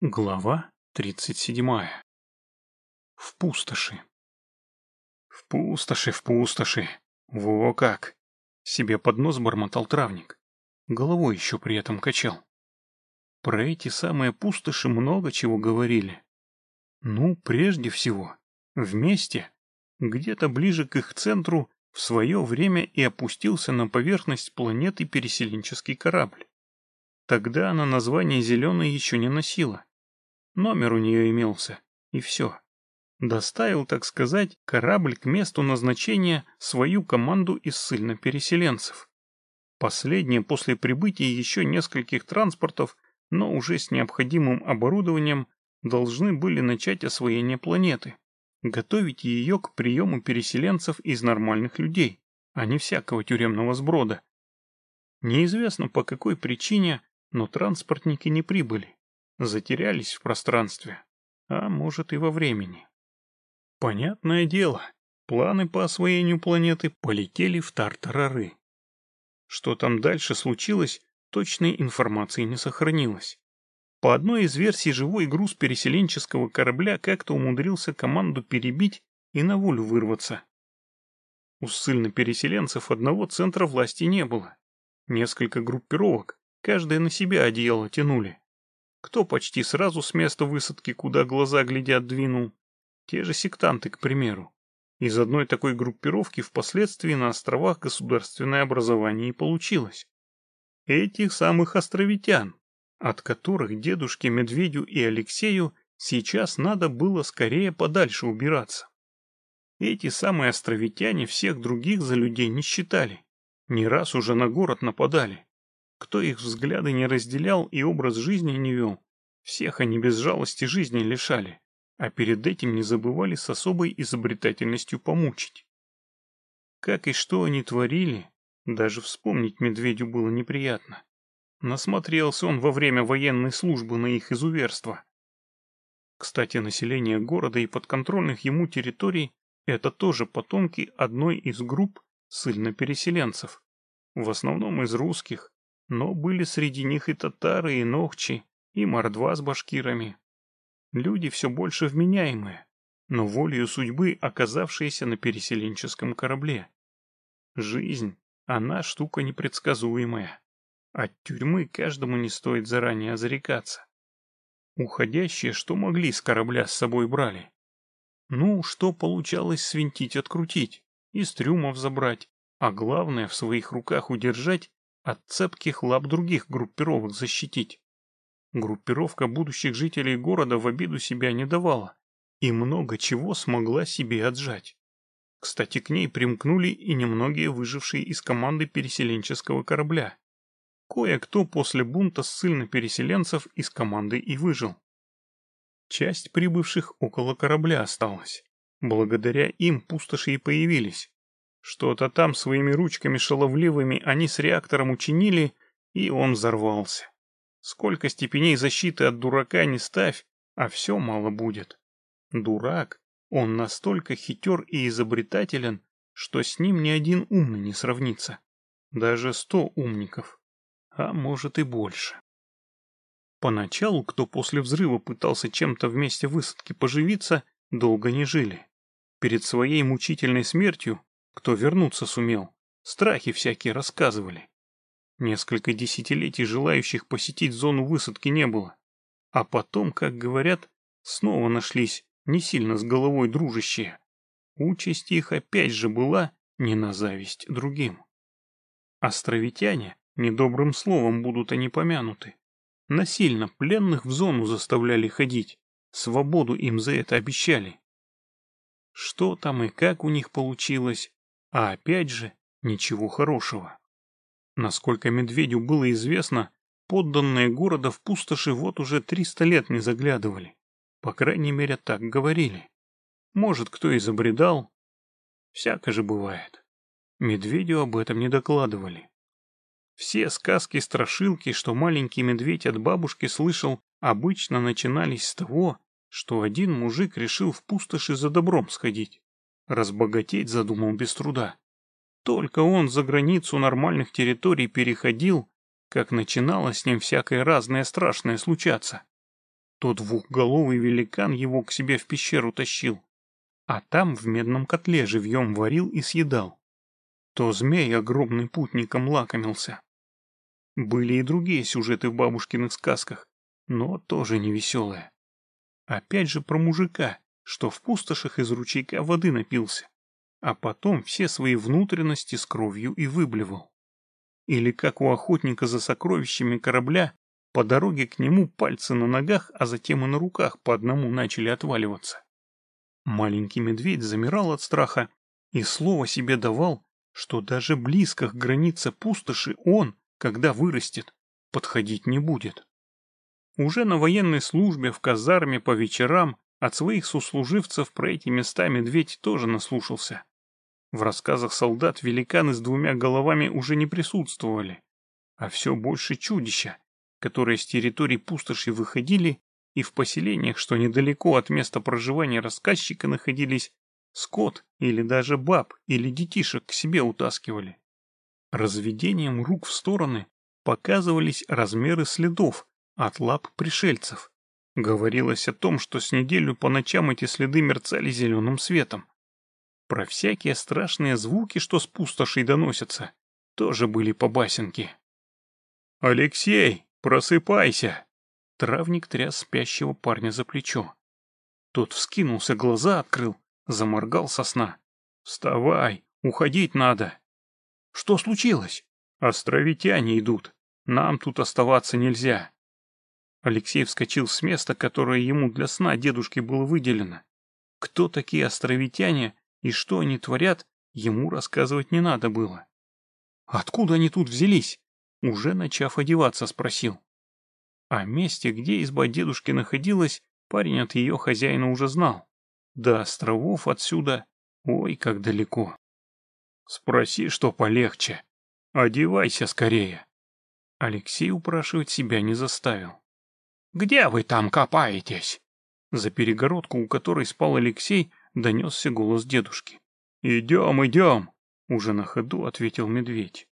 Глава тридцать седьмая. В пустоши. В пустоши, в пустоши. Во как! Себе под нос бормотал травник. Головой еще при этом качал. Про эти самые пустоши много чего говорили. Ну, прежде всего, вместе, где-то ближе к их центру, в свое время и опустился на поверхность планеты переселенческий корабль. Тогда она название «Зеленый» еще не носила. Номер у нее имелся, и все. Доставил, так сказать, корабль к месту назначения свою команду из ссыльно-переселенцев. Последние после прибытия еще нескольких транспортов, но уже с необходимым оборудованием, должны были начать освоение планеты, готовить ее к приему переселенцев из нормальных людей, а не всякого тюремного сброда. Неизвестно по какой причине, но транспортники не прибыли затерялись в пространстве, а может и во времени. Понятное дело, планы по освоению планеты полетели в тартарары. Что там дальше случилось, точной информации не сохранилось. По одной из версий, живой груз переселенческого корабля как-то умудрился команду перебить и на волю вырваться. У ссыльно-переселенцев одного центра власти не было. Несколько группировок, каждая на себя одеяло тянули. Кто почти сразу с места высадки, куда глаза глядят, двинул? Те же сектанты, к примеру. Из одной такой группировки впоследствии на островах государственное образование и получилось. Этих самых островитян, от которых дедушке Медведю и Алексею сейчас надо было скорее подальше убираться. Эти самые островитяне всех других за людей не считали. Не раз уже на город нападали. Кто их взгляды не разделял и образ жизни не вел, всех они без жалости жизни лишали, а перед этим не забывали с особой изобретательностью помучить. Как и что они творили, даже вспомнить медведю было неприятно. Насмотрелся он во время военной службы на их изуверство. Кстати, население города и подконтрольных ему территорий – это тоже потомки одной из групп ссыльно-переселенцев, в основном из русских, но были среди них и татары, и ногчи, и мордва с башкирами. Люди все больше вменяемые, но волею судьбы оказавшиеся на переселенческом корабле. Жизнь, она штука непредсказуемая. От тюрьмы каждому не стоит заранее зарекаться. Уходящие, что могли с корабля с собой брали. Ну, что получалось свинтить-открутить, из трюмов забрать, а главное в своих руках удержать от цепких лап других группировок защитить. Группировка будущих жителей города в обиду себя не давала и много чего смогла себе отжать. Кстати, к ней примкнули и немногие выжившие из команды переселенческого корабля. Кое-кто после бунта ссыльно-переселенцев из команды и выжил. Часть прибывших около корабля осталась. Благодаря им пустоши и появились. Что-то там своими ручками шаловливыми они с реактором учинили, и он взорвался. Сколько степеней защиты от дурака не ставь, а все мало будет. Дурак, он настолько хитер и изобретателен, что с ним ни один умный не сравнится. Даже сто умников. А может и больше. Поначалу, кто после взрыва пытался чем-то вместе высадки поживиться, долго не жили. Перед своей мучительной смертью кто вернуться сумел. Страхи всякие рассказывали. Несколько десятилетий желающих посетить зону высадки не было. А потом, как говорят, снова нашлись не сильно с головой дружащие. Участь их опять же была не на зависть другим. Островитяне недобрым словом будут они помянуты. Насильно пленных в зону заставляли ходить, свободу им за это обещали. Что там и как у них получилось, а опять же, ничего хорошего. Насколько Медведю было известно, подданные города в пустоши вот уже 300 лет не заглядывали. По крайней мере, так говорили. Может, кто и забредал. Всяко же бывает. Медведю об этом не докладывали. Все сказки-страшилки, что маленький медведь от бабушки слышал, обычно начинались с того, что один мужик решил в пустоши за добром сходить. Разбогатеть задумал без труда. Только он за границу нормальных территорий переходил, как начинало с ним всякое разное страшное случаться. то двухголовый великан его к себе в пещеру тащил, а там в медном котле живьем варил и съедал, то змей огромный путником лакомился. Были и другие сюжеты в бабушкиных сказках, но тоже не веселые. Опять же про мужика, что в пустошах из ручейка воды напился, а потом все свои внутренности с кровью и выблевал. Или как у охотника за сокровищами корабля, по дороге к нему пальцы на ногах, а затем и на руках по одному начали отваливаться. Маленький медведь замирал от страха и слово себе давал, что даже близко к границе пустоши он, когда вырастет, подходить не будет. Уже на военной службе в казарме по вечерам от своих сослуживцев про эти места медведь тоже наслушался. В рассказах солдат великаны с двумя головами уже не присутствовали, а все больше чудища, которые с территории пустоши выходили и в поселениях, что недалеко от места проживания рассказчика находились, скот или даже баб или детишек к себе утаскивали. Разведением рук в стороны показывались размеры следов от лап пришельцев. Говорилось о том, что с неделю по ночам эти следы мерцали зеленым светом. Про всякие страшные звуки, что с пустошей доносятся, тоже были по басенке. «Алексей, просыпайся!» Травник тряс спящего парня за плечо. Тот вскинулся, глаза открыл, заморгал со сна. «Вставай, уходить надо!» «Что случилось?» «Островитяне идут. Нам тут оставаться нельзя». Алексей вскочил с места, которое ему для сна дедушки было выделено. Кто такие островитяне и что они творят, ему рассказывать не надо было. Откуда они тут взялись? Уже начав одеваться, спросил. О месте, где изба дедушки находилась, парень от ее хозяина уже знал. До островов отсюда, ой, как далеко. Спроси, что полегче. Одевайся скорее. Алексей упрашивать себя не заставил. «Где вы там копаетесь?» За перегородку, у которой спал Алексей, донесся голос дедушки. «Идем, идем!» — уже на ходу ответил медведь.